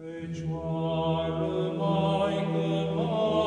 Pecioară Maică Maică,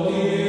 Lord.